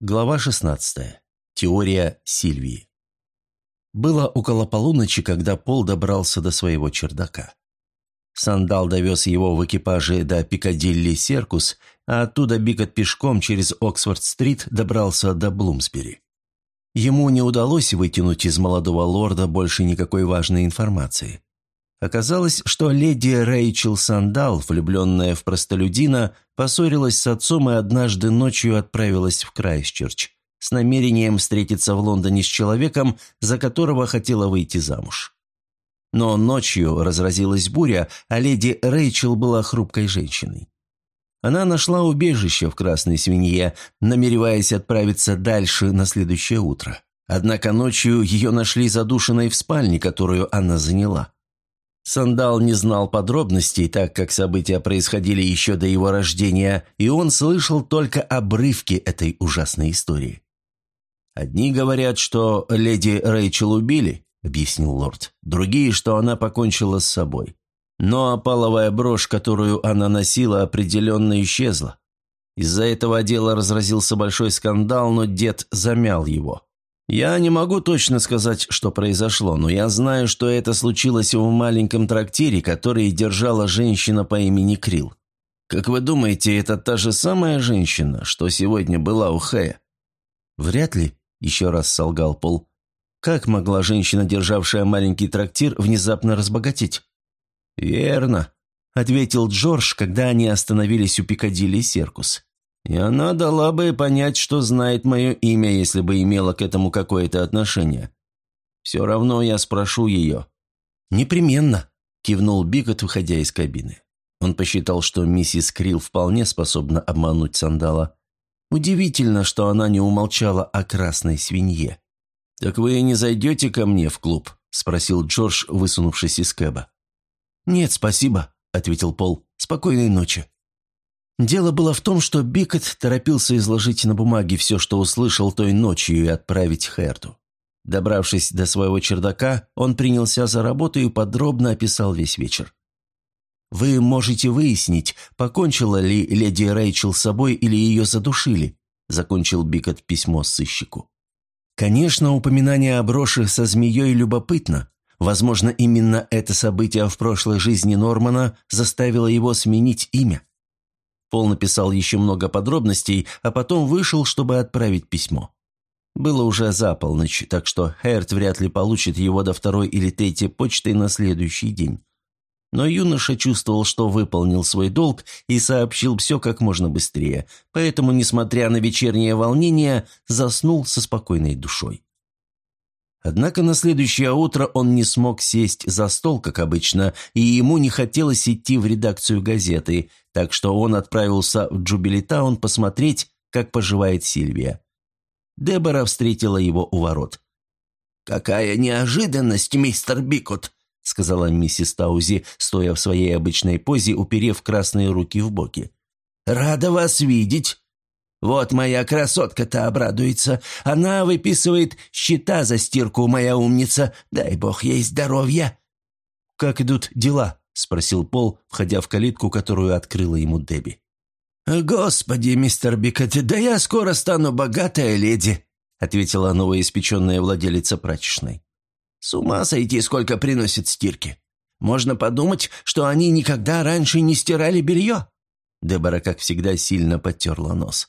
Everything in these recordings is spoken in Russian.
Глава 16. Теория Сильвии. Было около полуночи, когда Пол добрался до своего чердака. Сандал довез его в экипаже до Пикадилли Серкус, а оттуда Бикот пешком через Оксфорд-стрит добрался до Блумсбери. Ему не удалось вытянуть из молодого лорда больше никакой важной информации. Оказалось, что леди Рэйчел Сандал, влюбленная в простолюдина, поссорилась с отцом и однажды ночью отправилась в Крайсчерч с намерением встретиться в Лондоне с человеком, за которого хотела выйти замуж. Но ночью разразилась буря, а леди Рэйчел была хрупкой женщиной. Она нашла убежище в Красной Свинье, намереваясь отправиться дальше на следующее утро. Однако ночью ее нашли задушенной в спальне, которую она заняла. Сандал не знал подробностей, так как события происходили еще до его рождения, и он слышал только обрывки этой ужасной истории. «Одни говорят, что леди Рэйчел убили», — объяснил лорд, «другие, что она покончила с собой. Но опаловая брошь, которую она носила, определенно исчезла. Из-за этого дела разразился большой скандал, но дед замял его. Я не могу точно сказать, что произошло, но я знаю, что это случилось в маленьком трактире, который держала женщина по имени Крил. Как вы думаете, это та же самая женщина, что сегодня была у Хэя? Вряд ли, еще раз солгал Пол. Как могла женщина, державшая маленький трактир, внезапно разбогатеть? Верно, ответил Джордж, когда они остановились у Пикадилли Серкус. И она дала бы понять, что знает мое имя, если бы имела к этому какое-то отношение. Все равно я спрошу ее». «Непременно», – кивнул Бигот, выходя из кабины. Он посчитал, что миссис Крилл вполне способна обмануть Сандала. Удивительно, что она не умолчала о красной свинье. «Так вы не зайдете ко мне в клуб?» – спросил Джордж, высунувшись из кэба. «Нет, спасибо», – ответил Пол. «Спокойной ночи». Дело было в том, что Бикет торопился изложить на бумаге все, что услышал той ночью, и отправить Херту. Добравшись до своего чердака, он принялся за работу и подробно описал весь вечер. «Вы можете выяснить, покончила ли леди Рэйчел с собой или ее задушили», закончил Бикет письмо сыщику. Конечно, упоминание о броши со змеей любопытно. Возможно, именно это событие в прошлой жизни Нормана заставило его сменить имя. Пол написал еще много подробностей, а потом вышел, чтобы отправить письмо. Было уже за полночь, так что Херт вряд ли получит его до второй или третьей почты на следующий день. Но юноша чувствовал, что выполнил свой долг и сообщил все как можно быстрее, поэтому, несмотря на вечернее волнение, заснул со спокойной душой. Однако на следующее утро он не смог сесть за стол, как обычно, и ему не хотелось идти в редакцию газеты, так что он отправился в Джубилитаун посмотреть, как поживает Сильвия. Дебора встретила его у ворот. «Какая неожиданность, мистер Бикут!» — сказала миссис Таузи, стоя в своей обычной позе, уперев красные руки в боки. «Рада вас видеть!» Вот моя красотка-то обрадуется. Она выписывает счета за стирку, моя умница. Дай бог ей здоровья». «Как идут дела?» – спросил Пол, входя в калитку, которую открыла ему Дебби. «Господи, мистер Бикет, да я скоро стану богатая леди», – ответила новоиспеченная владелица прачечной. «С ума сойти, сколько приносит стирки. Можно подумать, что они никогда раньше не стирали белье». Дебора, как всегда, сильно потерла нос.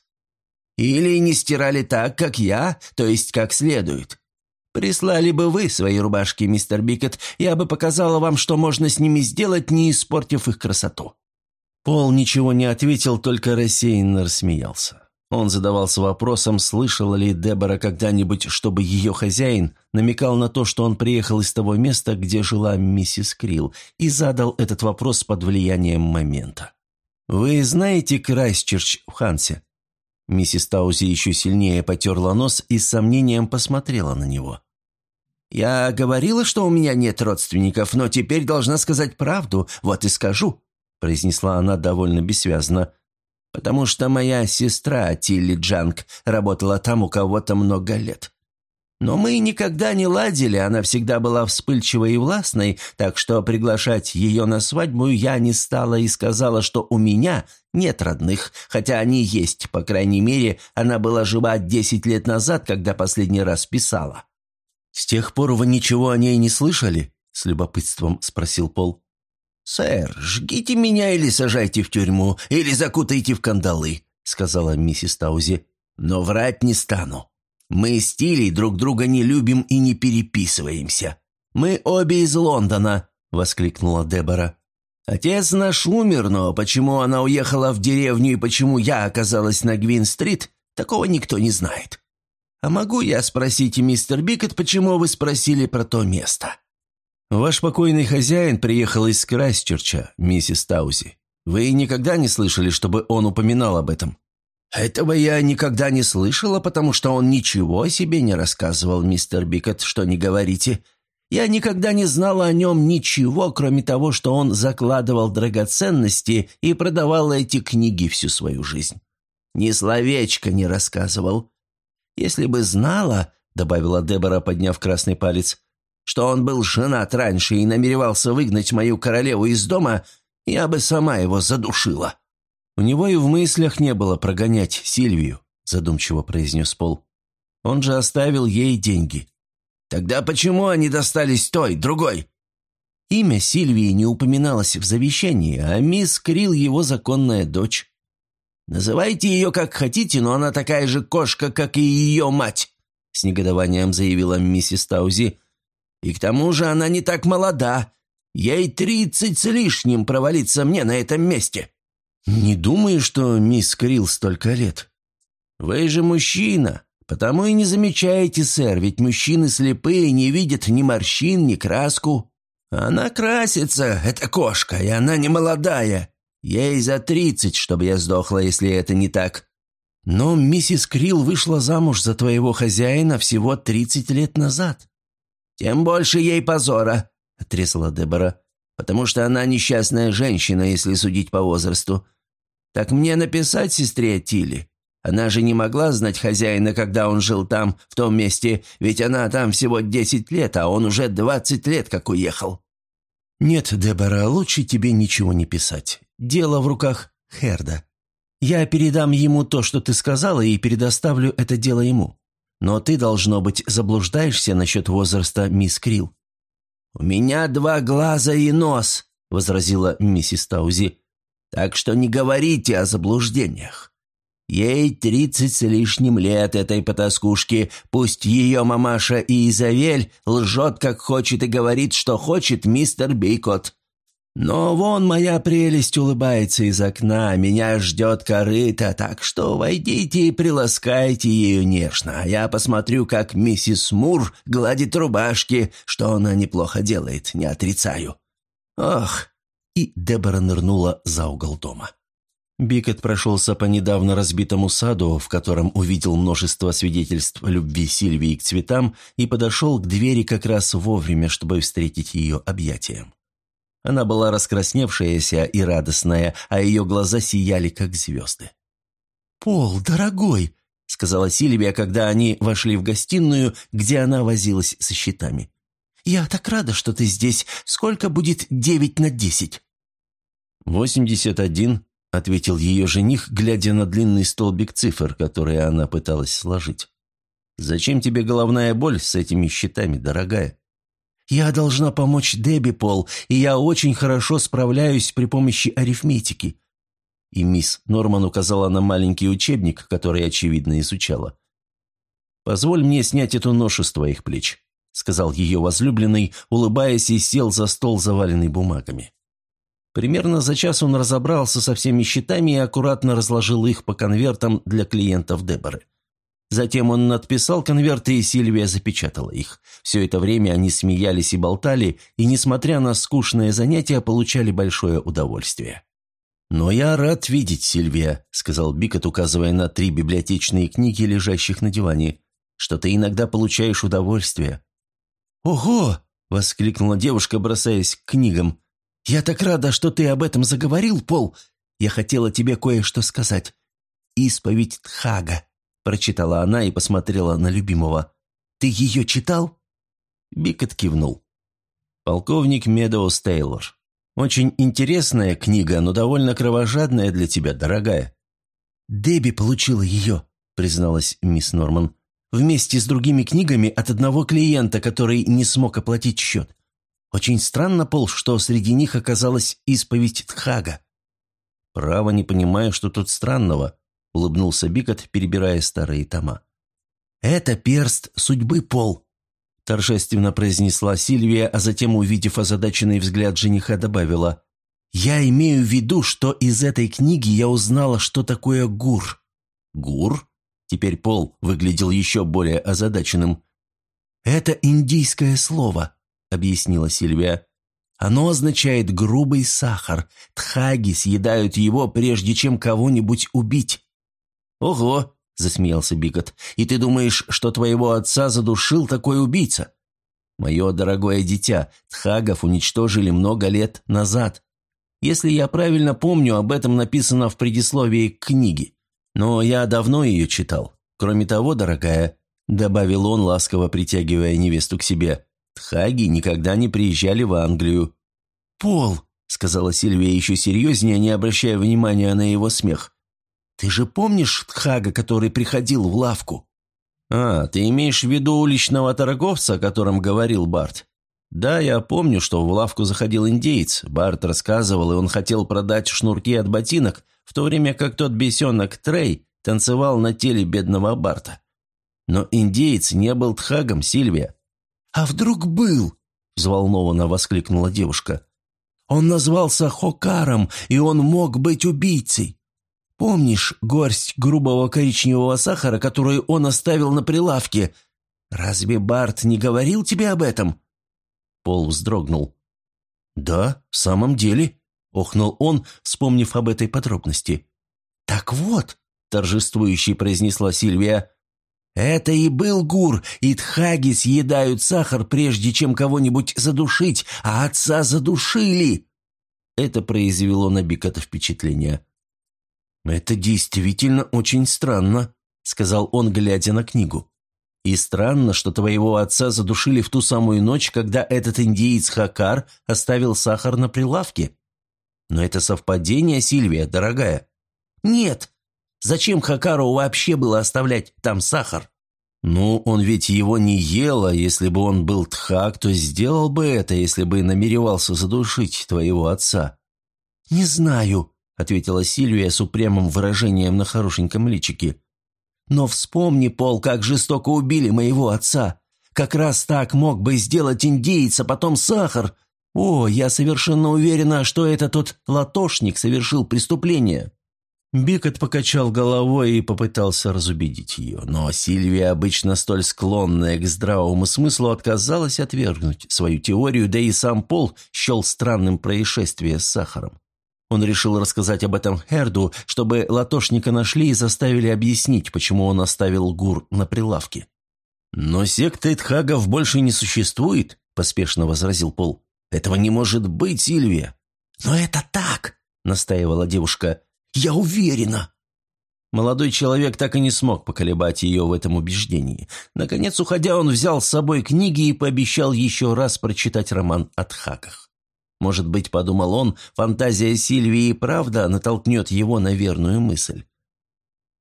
Или не стирали так, как я, то есть как следует. Прислали бы вы свои рубашки, мистер Бикет, я бы показала вам, что можно с ними сделать, не испортив их красоту». Пол ничего не ответил, только рассеянно рассмеялся. Он задавался вопросом, слышала ли Дебора когда-нибудь, чтобы ее хозяин намекал на то, что он приехал из того места, где жила миссис Крилл, и задал этот вопрос под влиянием момента. «Вы знаете Крайсчерч в Хансе?» Миссис Таузи еще сильнее потерла нос и с сомнением посмотрела на него. «Я говорила, что у меня нет родственников, но теперь должна сказать правду, вот и скажу», произнесла она довольно бессвязно. «Потому что моя сестра Тилли Джанг работала там у кого-то много лет». Но мы никогда не ладили, она всегда была вспыльчивой и властной, так что приглашать ее на свадьбу я не стала и сказала, что у меня нет родных, хотя они есть, по крайней мере, она была жива десять лет назад, когда последний раз писала». «С тех пор вы ничего о ней не слышали?» – с любопытством спросил Пол. «Сэр, жгите меня или сажайте в тюрьму, или закутайте в кандалы», – сказала миссис Таузи. «Но врать не стану. Мы с друг друга не любим и не переписываемся. Мы обе из Лондона», — воскликнула Дебора. «Отец наш умер, но почему она уехала в деревню и почему я оказалась на Гвин-стрит, такого никто не знает. А могу я спросить, мистер Бикет, почему вы спросили про то место?» «Ваш покойный хозяин приехал из Крайсчерча, миссис Таузи. Вы никогда не слышали, чтобы он упоминал об этом?» «Этого я никогда не слышала, потому что он ничего о себе не рассказывал, мистер Бикет, что не говорите. Я никогда не знала о нем ничего, кроме того, что он закладывал драгоценности и продавал эти книги всю свою жизнь. Ни словечко не рассказывал. Если бы знала, — добавила Дебора, подняв красный палец, — что он был женат раньше и намеревался выгнать мою королеву из дома, я бы сама его задушила». «У него и в мыслях не было прогонять Сильвию», – задумчиво произнес Пол. «Он же оставил ей деньги». «Тогда почему они достались той, другой?» Имя Сильвии не упоминалось в завещании, а мисс Крил его законная дочь. «Называйте ее как хотите, но она такая же кошка, как и ее мать», – с негодованием заявила миссис Таузи. «И к тому же она не так молода. Ей тридцать с лишним провалиться мне на этом месте». «Не думаю, что мисс Крилл столько лет». «Вы же мужчина, потому и не замечаете, сэр, ведь мужчины слепые не видят ни морщин, ни краску. Она красится, эта кошка, и она не молодая. Ей за тридцать, чтобы я сдохла, если это не так». «Но миссис Крилл вышла замуж за твоего хозяина всего тридцать лет назад». «Тем больше ей позора», — отрезала Дебора потому что она несчастная женщина, если судить по возрасту. Так мне написать сестре Тилли? Она же не могла знать хозяина, когда он жил там, в том месте, ведь она там всего десять лет, а он уже двадцать лет как уехал». «Нет, Дебора, лучше тебе ничего не писать. Дело в руках Херда. Я передам ему то, что ты сказала, и предоставлю это дело ему. Но ты, должно быть, заблуждаешься насчет возраста мисс Крилл. «У меня два глаза и нос», — возразила миссис Таузи. «Так что не говорите о заблуждениях. Ей тридцать с лишним лет этой потаскушки, пусть ее мамаша и Изавель лжет, как хочет, и говорит, что хочет мистер Бейкот. Но вон моя прелесть улыбается из окна, меня ждет корыто, так что войдите и приласкайте ее нежно, а я посмотрю, как миссис Мур гладит рубашки, что она неплохо делает, не отрицаю. Ох!» И Дебора нырнула за угол дома. Бикет прошелся по недавно разбитому саду, в котором увидел множество свидетельств любви Сильвии к цветам, и подошел к двери как раз вовремя, чтобы встретить ее объятием. Она была раскрасневшаяся и радостная, а ее глаза сияли, как звезды. «Пол, дорогой!» — сказала Сильвия, когда они вошли в гостиную, где она возилась со счетами. «Я так рада, что ты здесь. Сколько будет девять на десять?» «Восемьдесят один», — ответил ее жених, глядя на длинный столбик цифр, которые она пыталась сложить. «Зачем тебе головная боль с этими счетами, дорогая?» Я должна помочь Дебби, Пол, и я очень хорошо справляюсь при помощи арифметики». И мисс Норман указала на маленький учебник, который, очевидно, изучала. «Позволь мне снять эту ношу с твоих плеч», — сказал ее возлюбленный, улыбаясь и сел за стол, заваленный бумагами. Примерно за час он разобрался со всеми счетами и аккуратно разложил их по конвертам для клиентов Деборы. Затем он надписал конверты, и Сильвия запечатала их. Все это время они смеялись и болтали, и, несмотря на скучное занятие, получали большое удовольствие. «Но я рад видеть, Сильвия», — сказал Бикот, указывая на три библиотечные книги, лежащих на диване, «что ты иногда получаешь удовольствие». «Ого!» — воскликнула девушка, бросаясь к книгам. «Я так рада, что ты об этом заговорил, Пол. Я хотела тебе кое-что сказать. Исповедь Тхага прочитала она и посмотрела на любимого. Ты ее читал?» Бикот кивнул. «Полковник Медоуз Тейлор. Очень интересная книга, но довольно кровожадная для тебя, дорогая». «Дебби получила ее», — призналась мисс Норман. «Вместе с другими книгами от одного клиента, который не смог оплатить счет. Очень странно, Пол, что среди них оказалась исповедь Тхага». «Право не понимаю, что тут странного», — улыбнулся Бикот, перебирая старые тома. «Это перст судьбы, Пол», — торжественно произнесла Сильвия, а затем, увидев озадаченный взгляд жениха, добавила. «Я имею в виду, что из этой книги я узнала, что такое гур». «Гур?» Теперь Пол выглядел еще более озадаченным. «Это индийское слово», — объяснила Сильвия. «Оно означает грубый сахар. Тхаги съедают его, прежде чем кого-нибудь убить». «Ого!» засмеялся Бикот. «И ты думаешь, что твоего отца задушил такой убийца?» «Мое дорогое дитя, Тхагов уничтожили много лет назад. Если я правильно помню, об этом написано в предисловии к книге. Но я давно ее читал. Кроме того, дорогая, — добавил он, ласково притягивая невесту к себе, — Тхаги никогда не приезжали в Англию». «Пол», — сказала Сильвия еще серьезнее, не обращая внимания на его смех, «Ты же помнишь Тхага, который приходил в лавку?» «А, ты имеешь в виду уличного торговца, о котором говорил Барт?» «Да, я помню, что в лавку заходил индейец. Барт рассказывал, и он хотел продать шнурки от ботинок, в то время как тот бесенок Трей танцевал на теле бедного Барта. Но индеец не был Тхагом, Сильвия». «А вдруг был?» – взволнованно воскликнула девушка. «Он назвался Хокаром, и он мог быть убийцей. Помнишь горсть грубого коричневого сахара, которую он оставил на прилавке? Разве Барт не говорил тебе об этом?» Пол вздрогнул. «Да, в самом деле», — охнул он, вспомнив об этой подробности. «Так вот», — торжествующе произнесла Сильвия, — «это и был гур, и тхаги съедают сахар, прежде чем кого-нибудь задушить, а отца задушили». Это произвело на Бикота впечатление. «Это действительно очень странно», — сказал он, глядя на книгу. «И странно, что твоего отца задушили в ту самую ночь, когда этот индиец Хакар оставил сахар на прилавке. Но это совпадение, Сильвия, дорогая». «Нет. Зачем Хакару вообще было оставлять там сахар?» «Ну, он ведь его не ел, а если бы он был тхак, то сделал бы это, если бы намеревался задушить твоего отца». «Не знаю», ответила Сильвия с упрямым выражением на хорошеньком личике. «Но вспомни, Пол, как жестоко убили моего отца. Как раз так мог бы сделать индейец, а потом сахар. О, я совершенно уверена, что это тот латошник совершил преступление». Бикот покачал головой и попытался разубедить ее, но Сильвия, обычно столь склонная к здравому смыслу, отказалась отвергнуть свою теорию, да и сам Пол счел странным происшествие с сахаром. Он решил рассказать об этом Херду, чтобы латошника нашли и заставили объяснить, почему он оставил гур на прилавке. «Но секты Тхагов больше не существует», – поспешно возразил Пол. «Этого не может быть, Сильвия». «Но это так», – настаивала девушка. «Я уверена». Молодой человек так и не смог поколебать ее в этом убеждении. Наконец, уходя, он взял с собой книги и пообещал еще раз прочитать роман о Тхагах. Может быть, подумал он, фантазия Сильвии и правда натолкнет его на верную мысль.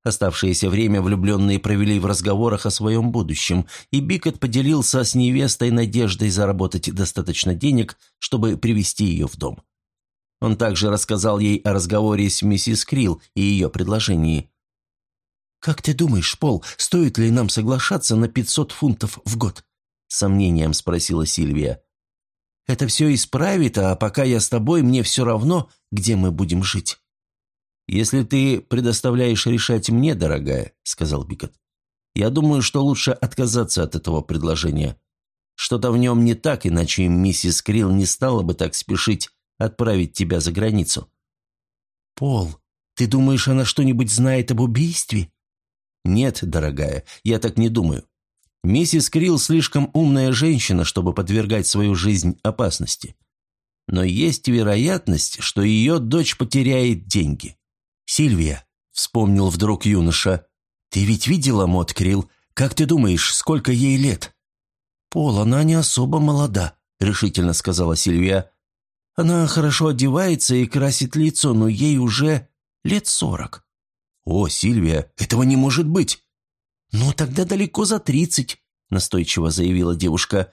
Оставшееся время влюбленные провели в разговорах о своем будущем, и Бикот поделился с невестой надеждой заработать достаточно денег, чтобы привести ее в дом. Он также рассказал ей о разговоре с миссис Крилл и ее предложении. «Как ты думаешь, Пол, стоит ли нам соглашаться на 500 фунтов в год?» – сомнением спросила Сильвия. Это все исправит, а пока я с тобой, мне все равно, где мы будем жить». «Если ты предоставляешь решать мне, дорогая», — сказал Бикот, «я думаю, что лучше отказаться от этого предложения. Что-то в нем не так, иначе миссис Крилл не стала бы так спешить отправить тебя за границу». «Пол, ты думаешь, она что-нибудь знает об убийстве?» «Нет, дорогая, я так не думаю. Миссис Крилл слишком умная женщина, чтобы подвергать свою жизнь опасности. Но есть вероятность, что ее дочь потеряет деньги. «Сильвия», — вспомнил вдруг юноша, — «ты ведь видела Мот Крилл, Как ты думаешь, сколько ей лет?» «Пол, она не особо молода», — решительно сказала Сильвия. «Она хорошо одевается и красит лицо, но ей уже лет сорок». «О, Сильвия, этого не может быть!» «Ну, тогда далеко за тридцать», — настойчиво заявила девушка.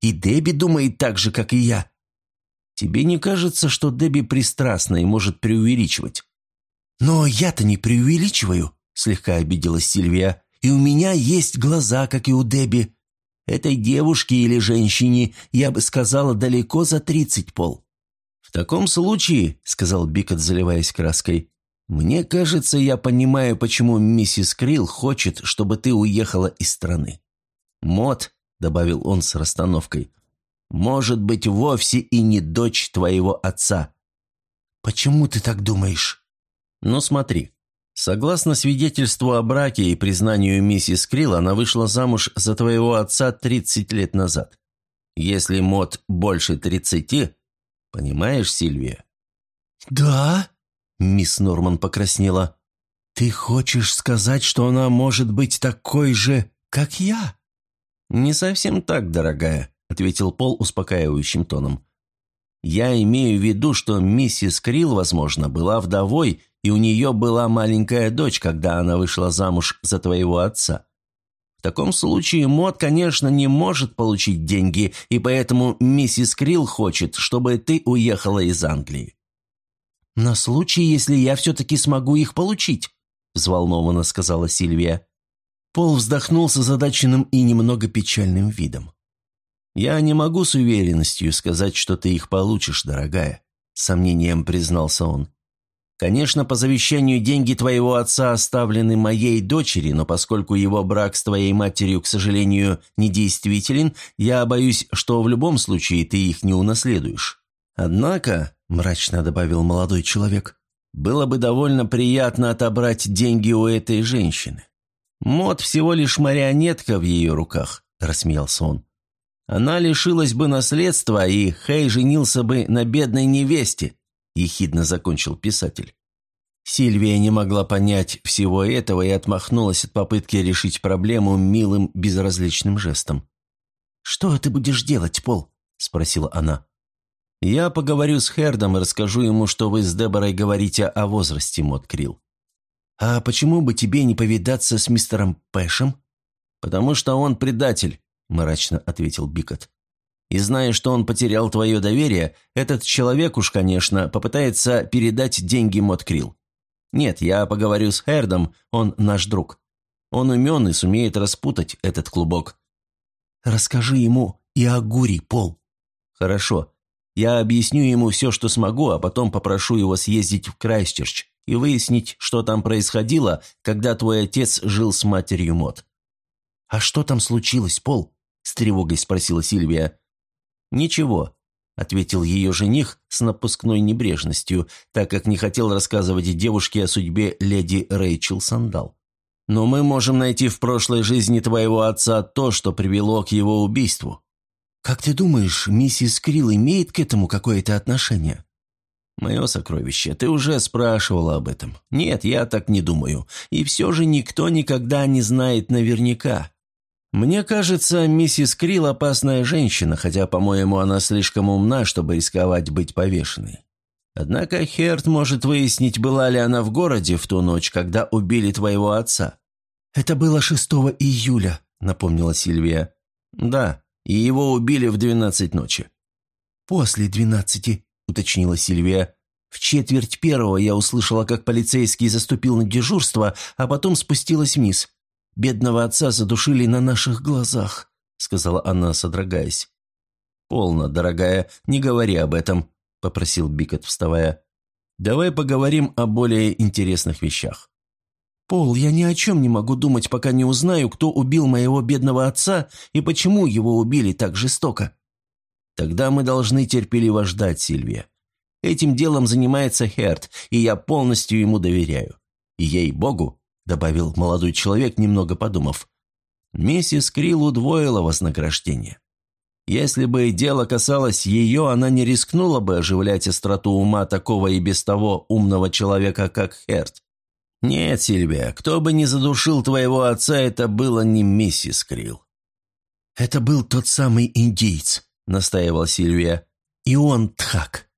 «И Дебби думает так же, как и я». «Тебе не кажется, что Дебби пристрастна и может преувеличивать?» «Но я-то не преувеличиваю», — слегка обиделась Сильвия. «И у меня есть глаза, как и у Дебби. Этой девушке или женщине, я бы сказала, далеко за тридцать пол». «В таком случае», — сказал Бикот, заливаясь краской, «мне кажется, я понимаю, почему миссис Крилл хочет, чтобы ты уехала из страны. Мот», — добавил он с расстановкой, — «может быть вовсе и не дочь твоего отца». «Почему ты так думаешь?» Но смотри, согласно свидетельству о браке и признанию миссис Крилл, она вышла замуж за твоего отца 30 лет назад. Если Мот больше 30, понимаешь, Сильвия?» «Да?» – мисс Норман покраснела. «Ты хочешь сказать, что она может быть такой же, как я?» «Не совсем так, дорогая», – ответил Пол успокаивающим тоном. «Я имею в виду, что миссис Крилл, возможно, была вдовой и у нее была маленькая дочь, когда она вышла замуж за твоего отца. В таком случае Мод, конечно, не может получить деньги, и поэтому миссис Крилл хочет, чтобы ты уехала из Англии». «На случай, если я все-таки смогу их получить», – взволнованно сказала Сильвия. Пол вздохнул с озадаченным и немного печальным видом. «Я не могу с уверенностью сказать, что ты их получишь, дорогая», – сомнением признался он. Конечно, по завещанию деньги твоего отца оставлены моей дочери, но поскольку его брак с твоей матерью, к сожалению, недействителен, я боюсь, что в любом случае ты их не унаследуешь. Однако, — мрачно добавил молодой человек, — было бы довольно приятно отобрать деньги у этой женщины. Мод всего лишь марионетка в ее руках, — рассмеялся он. Она лишилась бы наследства, и Хей женился бы на бедной невесте, – ехидно закончил писатель. Сильвия не могла понять всего этого и отмахнулась от попытки решить проблему милым безразличным жестом. «Что ты будешь делать, Пол?» – спросила она. «Я поговорю с Хердом и расскажу ему, что вы с Деборой говорите о возрасте, Мот Крилл». «А почему бы тебе не повидаться с мистером Пэшем?» «Потому что он предатель», – мрачно ответил Бикот. И зная, что он потерял твое доверие, этот человек уж, конечно, попытается передать деньги Моткрил. Нет, я поговорю с Хердом, он наш друг. Он умен и сумеет распутать этот клубок. Расскажи ему и о Гури, Пол. Хорошо. Я объясню ему все, что смогу, а потом попрошу его съездить в Крайсчерч и выяснить, что там происходило, когда твой отец жил с матерью Мот. «А что там случилось, Пол?» – с тревогой спросила Сильвия. «Ничего», — ответил ее жених с напускной небрежностью, так как не хотел рассказывать девушке о судьбе леди Рэйчел Сандал. «Но мы можем найти в прошлой жизни твоего отца то, что привело к его убийству». «Как ты думаешь, миссис Крилл имеет к этому какое-то отношение?» «Мое сокровище, ты уже спрашивала об этом. Нет, я так не думаю. И все же никто никогда не знает наверняка. «Мне кажется, миссис Крилл опасная женщина, хотя, по-моему, она слишком умна, чтобы рисковать быть повешенной. Однако Херт может выяснить, была ли она в городе в ту ночь, когда убили твоего отца». «Это было 6 июля», — напомнила Сильвия. «Да, и его убили в двенадцать ночи». «После двенадцати», — уточнила Сильвия. «В четверть первого я услышала, как полицейский заступил на дежурство, а потом спустилась вниз. Бедного отца задушили на наших глазах», — сказала она, содрогаясь. «Полно, дорогая, не говори об этом», — попросил Бикот, вставая. «Давай поговорим о более интересных вещах». «Пол, я ни о чем не могу думать, пока не узнаю, кто убил моего бедного отца и почему его убили так жестоко». «Тогда мы должны терпеливо ждать, Сильвия. Этим делом занимается Херт, и я полностью ему доверяю. Ей-богу, добавил молодой человек, немного подумав. Миссис Крилл удвоила вознаграждение. Если бы дело касалось ее, она не рискнула бы оживлять остроту ума такого и без того умного человека, как Херт. «Нет, Сильвия, кто бы ни задушил твоего отца, это было не миссис Крилл». «Это был тот самый индейец», — настаивал Сильвия. «И он Тхак».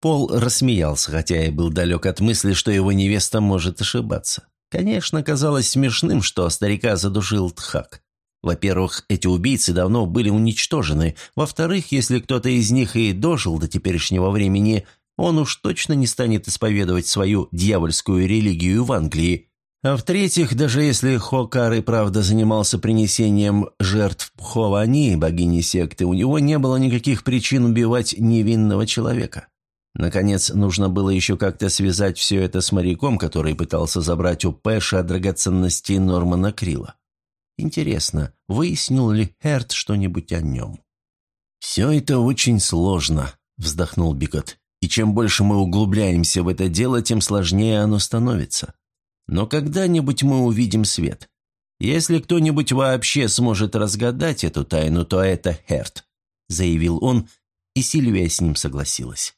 Пол рассмеялся, хотя и был далек от мысли, что его невеста может ошибаться. Конечно, казалось смешным, что старика задушил Тхак. Во-первых, эти убийцы давно были уничтожены. Во-вторых, если кто-то из них и дожил до теперешнего времени, он уж точно не станет исповедовать свою дьявольскую религию в Англии. А в-третьих, даже если Хокар и правда занимался принесением жертв Пховани, богини секты, у него не было никаких причин убивать невинного человека. Наконец, нужно было еще как-то связать все это с моряком, который пытался забрать у Пэша драгоценности Нормана Крила. Интересно, выяснил ли Херт что-нибудь о нем? «Все это очень сложно», — вздохнул Бикот. «И чем больше мы углубляемся в это дело, тем сложнее оно становится. Но когда-нибудь мы увидим свет. Если кто-нибудь вообще сможет разгадать эту тайну, то это Херт», — заявил он, и Сильвия с ним согласилась.